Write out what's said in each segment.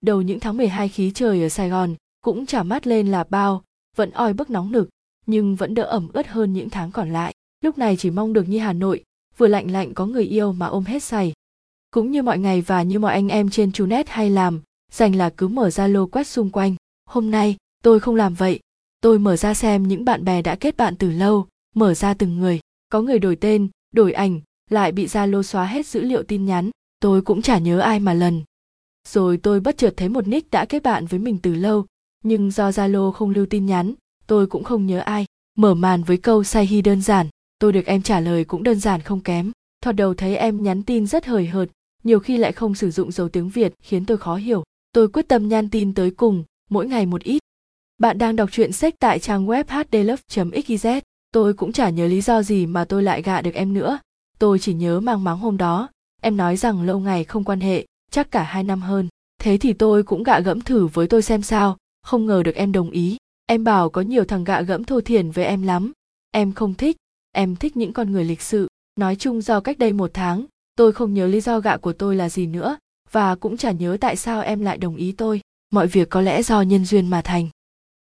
đầu những tháng 12 khí trời ở Sài Gòn cũng chả mát lên là bao, vẫn oi bức nóng nực, nhưng vẫn đỡ ẩm ướt hơn những tháng còn lại. Lúc này chỉ mong được như Hà Nội, vừa lạnh lạnh có người yêu mà ôm hết say. Cũng như mọi ngày và như mọi anh em trên Chunet hay làm, dành là cứ mở ra lô quét xung quanh. Hôm nay, tôi không làm vậy. Tôi mở ra xem những bạn bè đã kết bạn từ lâu, mở ra từng người. Có người đổi tên, đổi ảnh, lại bị Zalo xóa hết dữ liệu tin nhắn. Tôi cũng chả nhớ ai mà lần. Rồi tôi bất chợt thấy một nick đã kết bạn với mình từ lâu, nhưng do Zalo không lưu tin nhắn, tôi cũng không nhớ ai. Mở màn với câu say hi đơn giản, tôi được em trả lời cũng đơn giản không kém. Thoạt đầu thấy em nhắn tin rất hời hợt, nhiều khi lại không sử dụng dấu tiếng Việt khiến tôi khó hiểu. Tôi quyết tâm nhan tin tới cùng, mỗi ngày một ít. Bạn đang đọc truyện sách tại trang web hdlove.xyz. Tôi cũng chả nhớ lý do gì mà tôi lại gạ được em nữa. Tôi chỉ nhớ mang máng hôm đó, em nói rằng lâu ngày không quan hệ, chắc cả hai năm hơn. Thế thì tôi cũng gạ gẫm thử với tôi xem sao, không ngờ được em đồng ý. Em bảo có nhiều thằng gạ gẫm thô thiển với em lắm. Em không thích, em thích những con người lịch sự. Nói chung do cách đây một tháng, tôi không nhớ lý do gạ của tôi là gì nữa, và cũng chả nhớ tại sao em lại đồng ý tôi. Mọi việc có lẽ do nhân duyên mà thành.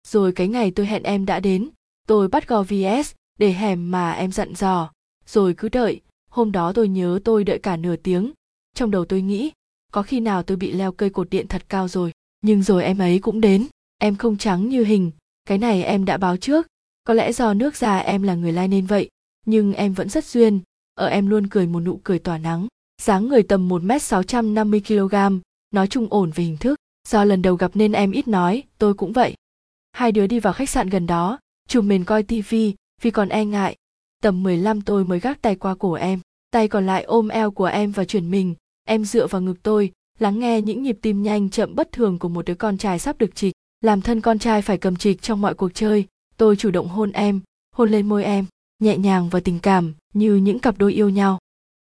Rồi cái ngày tôi hẹn em đã đến, tôi bắt gò VS để hẻm mà em dặn dò, rồi cứ đợi, hôm đó tôi nhớ tôi đợi cả nửa tiếng. Trong đầu tôi nghĩ, có khi nào tôi bị leo cây cột điện thật cao rồi, nhưng rồi em ấy cũng đến, em không trắng như hình, cái này em đã báo trước, có lẽ do nước già em là người lai nên vậy, nhưng em vẫn rất duyên, ở em luôn cười một nụ cười tỏa nắng, dáng người tầm 1 m 650 kg, nói chung ổn về hình thức, do lần đầu gặp nên em ít nói, tôi cũng vậy. Hai đứa đi vào khách sạn gần đó, chùm mình coi tivi, vì còn e ngại. Tầm 15 tôi mới gác tay qua cổ em, tay còn lại ôm eo của em và chuyển mình, em dựa vào ngực tôi, lắng nghe những nhịp tim nhanh chậm bất thường của một đứa con trai sắp được trịch. Làm thân con trai phải cầm trịch trong mọi cuộc chơi, tôi chủ động hôn em, hôn lên môi em, nhẹ nhàng và tình cảm như những cặp đôi yêu nhau.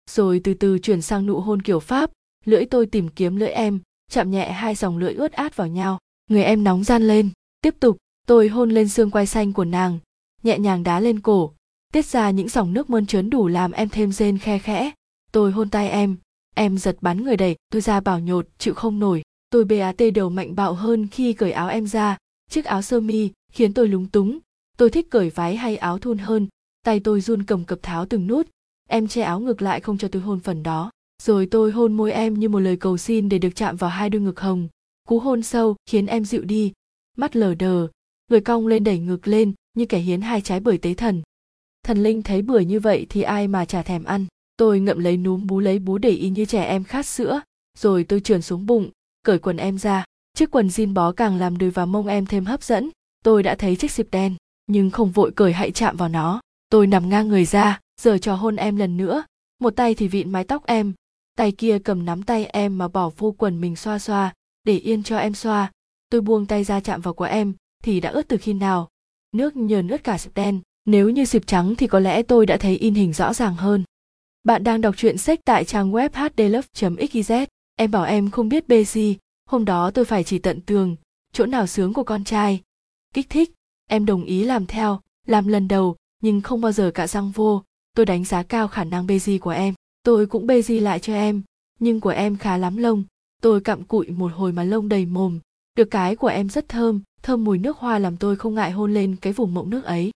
Rồi từ từ chuyển sang nụ hôn kiểu Pháp, lưỡi tôi tìm kiếm lưỡi em, chạm nhẹ hai dòng lưỡi ướt át vào nhau. Người em nóng gian lên, tiếp tục, tôi hôn lên xương quai xanh của nàng, nhẹ nhàng đá lên cổ, tiết ra những dòng nước mơn trớn đủ làm em thêm rên khe khẽ. Tôi hôn tay em, em giật bắn người đẩy, tôi ra bảo nhột, chịu không nổi. Tôi BAT đầu mạnh bạo hơn khi cởi áo em ra, chiếc áo sơ mi khiến tôi lúng túng. Tôi thích cởi váy hay áo thun hơn, tay tôi run cầm cập tháo từng nút. Em che áo ngược lại không cho tôi hôn phần đó. Rồi tôi hôn môi em như một lời cầu xin để được chạm vào hai đôi ngực hồng. Cú hôn sâu khiến em dịu đi, mắt lờ đờ, người cong lên đẩy ngực lên như kẻ hiến hai trái bưởi tế thần. Thần linh thấy bưởi như vậy thì ai mà chả thèm ăn. Tôi ngậm lấy núm bú lấy bú để y như trẻ em khát sữa, rồi tôi trườn xuống bụng, cởi quần em ra. Chiếc quần jean bó càng làm đùi và mông em thêm hấp dẫn. Tôi đã thấy chiếc xịp đen, nhưng không vội cởi hãy chạm vào nó. Tôi nằm ngang người ra, giờ trò hôn em lần nữa. Một tay thì vịn mái tóc em, tay kia cầm nắm tay em mà bỏ vô quần mình xoa xoa, để yên cho em xoa. Tôi buông tay ra chạm vào của em, thì đã ướt từ khi nào. Nước nhờn ướt cả xịp đen, nếu như xịp trắng thì có lẽ tôi đã thấy in hình rõ ràng hơn. Bạn đang đọc truyện sách tại trang web hdlove.xyz. Em bảo em không biết bê gì, hôm đó tôi phải chỉ tận tường, chỗ nào sướng của con trai. Kích thích, em đồng ý làm theo, làm lần đầu, nhưng không bao giờ cả răng vô. Tôi đánh giá cao khả năng bê gì của em. Tôi cũng bê gì lại cho em, nhưng của em khá lắm lông. Tôi cặm cụi một hồi mà lông đầy mồm. Được cái của em rất thơm, thơm mùi nước hoa làm tôi không ngại hôn lên cái vùng mộng nước ấy.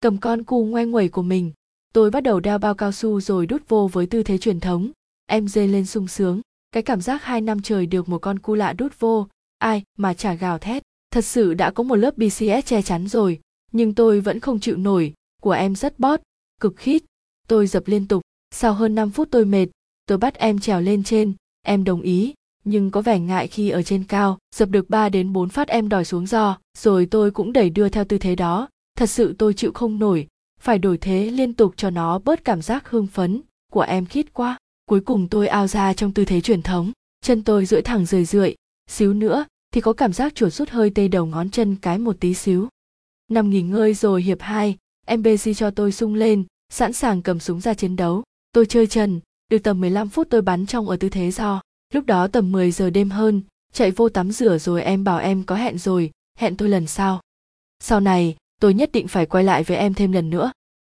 Cầm con cu ngoe nguẩy của mình, tôi bắt đầu đeo bao cao su rồi đút vô với tư thế truyền thống. Em dê lên sung sướng, cái cảm giác hai năm trời được một con cu lạ đút vô, ai mà chả gào thét. Thật sự đã có một lớp BCS che chắn rồi, nhưng tôi vẫn không chịu nổi, của em rất bót, cực khít. Tôi dập liên tục, sau hơn 5 phút tôi mệt, tôi bắt em trèo lên trên, em đồng ý, nhưng có vẻ ngại khi ở trên cao, dập được 3 đến 4 phát em đòi xuống giò, rồi tôi cũng đẩy đưa theo tư thế đó. Thật sự tôi chịu không nổi, phải đổi thế liên tục cho nó bớt cảm giác hưng phấn, của em khít quá. Cuối cùng tôi ao ra trong tư thế truyền thống, chân tôi duỗi thẳng rời rượi, xíu nữa thì có cảm giác chuột rút hơi tê đầu ngón chân cái một tí xíu. Nằm nghỉ ngơi rồi hiệp hai em Bezi cho tôi sung lên, sẵn sàng cầm súng ra chiến đấu. Tôi chơi trần, được tầm 15 phút tôi bắn trong ở tư thế do. Lúc đó tầm 10 giờ đêm hơn, chạy vô tắm rửa rồi em bảo em có hẹn rồi, hẹn tôi lần sau. Sau này, tôi nhất định phải quay lại với em thêm lần nữa.